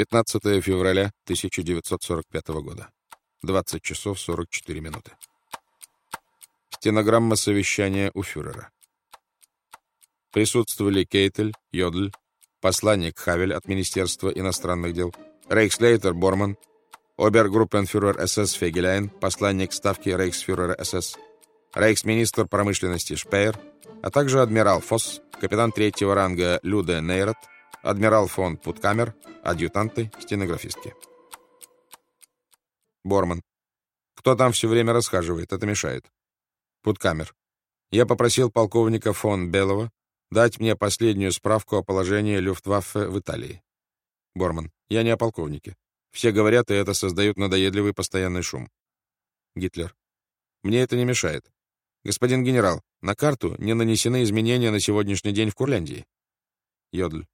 15 февраля 1945 года. 20 часов 44 минуты. Стенограмма совещания у фюрера. Присутствовали Кейтель, Йодль, посланник Хавель от Министерства иностранных дел, Рейхслейтер Борман, обергруппенфюрер СС Фегеляйн, посланник ставки рейхсфюрера СС, рейхсминистр промышленности Шпеер, а также адмирал Фосс, капитан третьего ранга Люде Нейрот, адмирал фон Путкамер, адъютанты, стенографистки. Борман. Кто там все время расхаживает? Это мешает. Путкамер. Я попросил полковника фон Белова дать мне последнюю справку о положении Люфтваффе в Италии. Борман. Я не о полковнике. Все говорят, и это создает надоедливый постоянный шум. Гитлер. Мне это не мешает. Господин генерал, на карту не нанесены изменения на сегодняшний день в Курляндии. Йодль.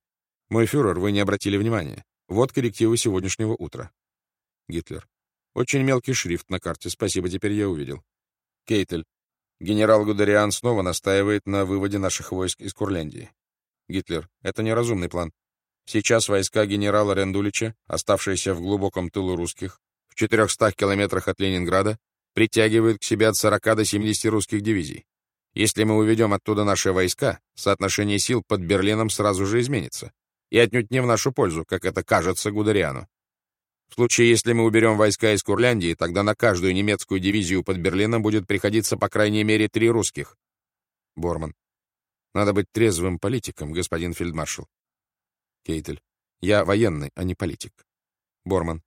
Мой фюрер, вы не обратили внимания. Вот коррективы сегодняшнего утра. Гитлер. Очень мелкий шрифт на карте. Спасибо, теперь я увидел. Кейтель. Генерал Гудериан снова настаивает на выводе наших войск из Курляндии. Гитлер. Это неразумный план. Сейчас войска генерала Рендулича, оставшиеся в глубоком тылу русских, в 400 километрах от Ленинграда, притягивают к себе от 40 до 70 русских дивизий. Если мы уведем оттуда наши войска, соотношение сил под Берлином сразу же изменится. И отнюдь не в нашу пользу, как это кажется Гудериану. В случае, если мы уберем войска из Курляндии, тогда на каждую немецкую дивизию под Берлином будет приходиться по крайней мере три русских. Борман. Надо быть трезвым политиком, господин фельдмаршал. Кейтель. Я военный, а не политик. Борман.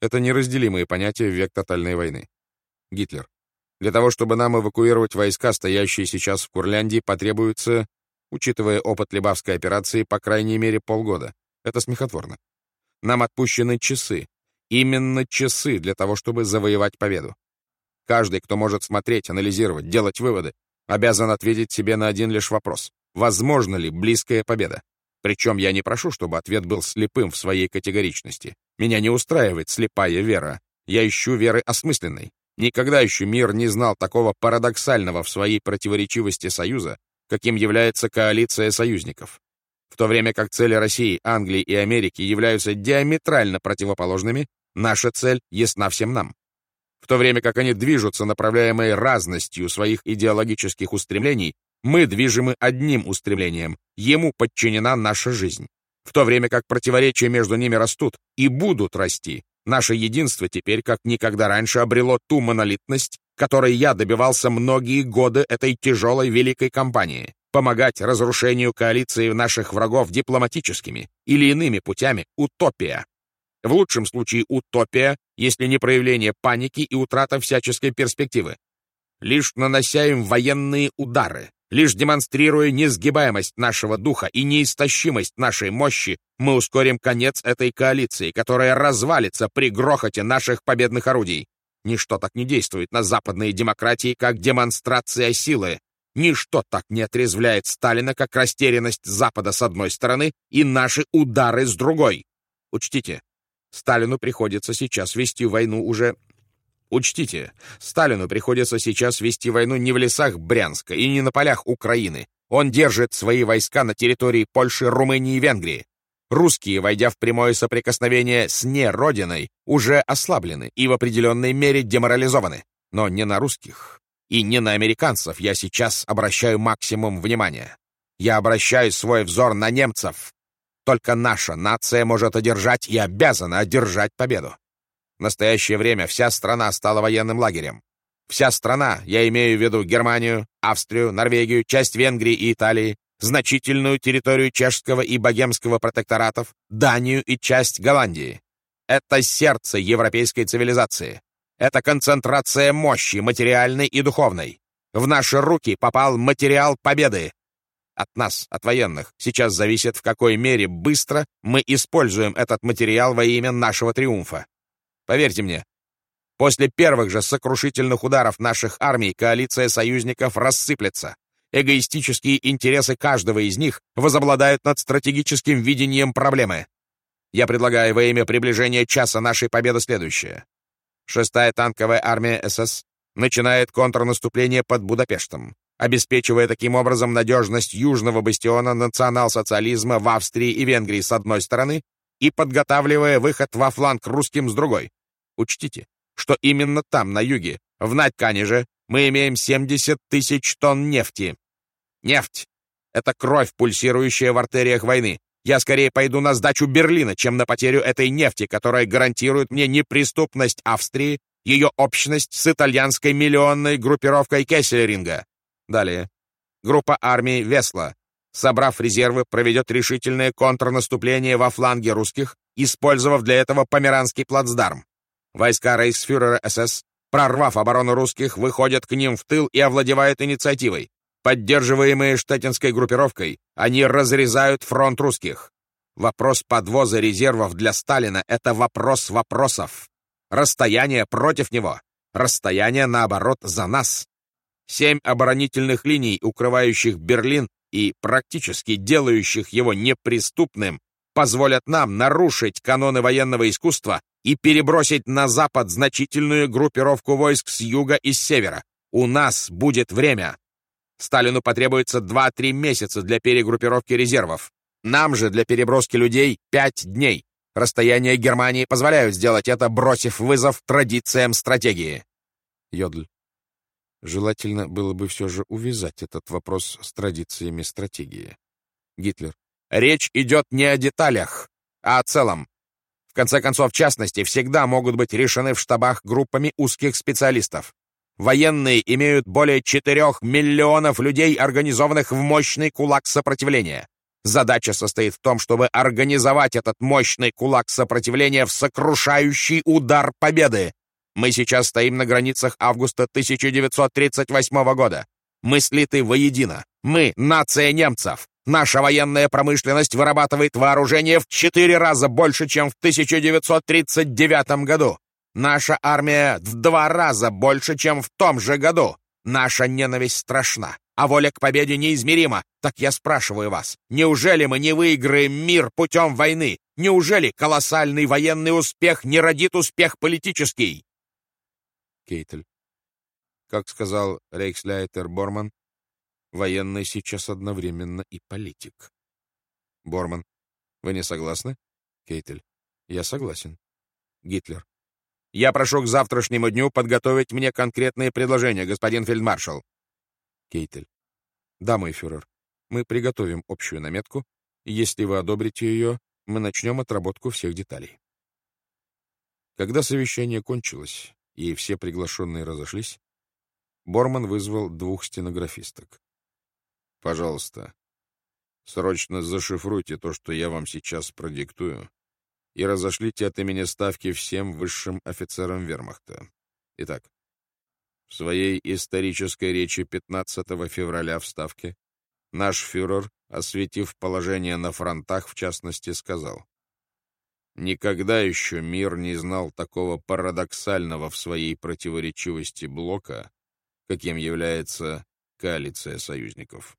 Это неразделимые понятия в век тотальной войны. Гитлер. Для того, чтобы нам эвакуировать войска, стоящие сейчас в Курляндии, потребуется, учитывая опыт Лебавской операции, по крайней мере полгода. Это смехотворно. Нам отпущены часы. Именно часы для того, чтобы завоевать победу. Каждый, кто может смотреть, анализировать, делать выводы, обязан ответить себе на один лишь вопрос. Возможно ли близкая победа? Причем я не прошу, чтобы ответ был слепым в своей категоричности. Меня не устраивает слепая вера. Я ищу веры осмысленной. Никогда еще мир не знал такого парадоксального в своей противоречивости союза, каким является коалиция союзников. В то время как цели России, Англии и Америки являются диаметрально противоположными, наша цель ясна всем нам. В то время как они движутся, направляемые разностью своих идеологических устремлений, мы движимы одним устремлением, ему подчинена наша жизнь. В то время как противоречия между ними растут и будут расти, наше единство теперь как никогда раньше обрело ту монолитность, которой я добивался многие годы этой тяжелой великой кампании. Помогать разрушению коалиции наших врагов дипломатическими или иными путями — утопия. В лучшем случае утопия, если не проявление паники и утрата всяческой перспективы. Лишь нанося им военные удары, Лишь демонстрируя несгибаемость нашего духа и неистощимость нашей мощи, мы ускорим конец этой коалиции, которая развалится при грохоте наших победных орудий. Ничто так не действует на западные демократии, как демонстрация силы. Ничто так не отрезвляет Сталина, как растерянность Запада с одной стороны и наши удары с другой. Учтите, Сталину приходится сейчас вести войну уже Учтите, Сталину приходится сейчас вести войну не в лесах Брянска и не на полях Украины. Он держит свои войска на территории Польши, Румынии и Венгрии. Русские, войдя в прямое соприкосновение с неродиной, уже ослаблены и в определенной мере деморализованы. Но не на русских и не на американцев я сейчас обращаю максимум внимания. Я обращаю свой взор на немцев. Только наша нация может одержать и обязана одержать победу. В настоящее время вся страна стала военным лагерем. Вся страна, я имею в виду Германию, Австрию, Норвегию, часть Венгрии и Италии, значительную территорию чешского и богемского протекторатов, Данию и часть Голландии. Это сердце европейской цивилизации. Это концентрация мощи, материальной и духовной. В наши руки попал материал победы. От нас, от военных, сейчас зависит, в какой мере быстро мы используем этот материал во имя нашего триумфа. Поверьте мне, после первых же сокрушительных ударов наших армий коалиция союзников рассыплется. Эгоистические интересы каждого из них возобладают над стратегическим видением проблемы. Я предлагаю во имя приближения часа нашей победы следующее. Шестая танковая армия СС начинает контрнаступление под Будапештом, обеспечивая таким образом надежность южного бастиона национал-социализма в Австрии и Венгрии с одной стороны и подготавливая выход во фланг русским с другой. Учтите, что именно там, на юге, в Надькане же, мы имеем 70 тысяч тонн нефти. Нефть — это кровь, пульсирующая в артериях войны. Я скорее пойду на сдачу Берлина, чем на потерю этой нефти, которая гарантирует мне неприступность Австрии, ее общность с итальянской миллионной группировкой Кесселеринга. Далее. Группа армий Весла, собрав резервы, проведет решительное контрнаступление во фланге русских, использовав для этого Померанский плацдарм. Войска рейхсфюрера СС, прорвав оборону русских, выходят к ним в тыл и овладевают инициативой. Поддерживаемые штатинской группировкой, они разрезают фронт русских. Вопрос подвоза резервов для Сталина — это вопрос вопросов. Расстояние против него, расстояние, наоборот, за нас. Семь оборонительных линий, укрывающих Берлин и практически делающих его неприступным, позволят нам нарушить каноны военного искусства и перебросить на запад значительную группировку войск с юга и с севера. У нас будет время. Сталину потребуется 2-3 месяца для перегруппировки резервов. Нам же для переброски людей 5 дней. Расстояния Германии позволяют сделать это, бросив вызов традициям стратегии. Йодль. Желательно было бы все же увязать этот вопрос с традициями стратегии. Гитлер. Речь идет не о деталях, а о целом. В конце концов, частности всегда могут быть решены в штабах группами узких специалистов. Военные имеют более 4 миллионов людей, организованных в мощный кулак сопротивления. Задача состоит в том, чтобы организовать этот мощный кулак сопротивления в сокрушающий удар победы. Мы сейчас стоим на границах августа 1938 года. Мы слиты воедино. Мы — нация немцев. Наша военная промышленность вырабатывает вооружение в четыре раза больше, чем в 1939 году. Наша армия в два раза больше, чем в том же году. Наша ненависть страшна, а воля к победе неизмерима. Так я спрашиваю вас, неужели мы не выиграем мир путем войны? Неужели колоссальный военный успех не родит успех политический? Кейтель. Как сказал рейхсляйтер Борман, военный сейчас одновременно и политик. Борман. Вы не согласны? Кейтель. Я согласен. Гитлер. Я прошу к завтрашнему дню подготовить мне конкретные предложения, господин фельдмаршал. Кейтель. Да, мой фюрер. Мы приготовим общую наметку, если вы одобрите ее, мы начнем отработку всех деталей. Когда совещание кончилось, и все приглашенные разошлись, Борман вызвал двух стенографисток. «Пожалуйста, срочно зашифруйте то, что я вам сейчас продиктую, и разошлите от имени Ставки всем высшим офицерам вермахта. Итак, в своей исторической речи 15 февраля в Ставке наш фюрер, осветив положение на фронтах, в частности, сказал, «Никогда еще мир не знал такого парадоксального в своей противоречивости блока, каким является коалиция союзников.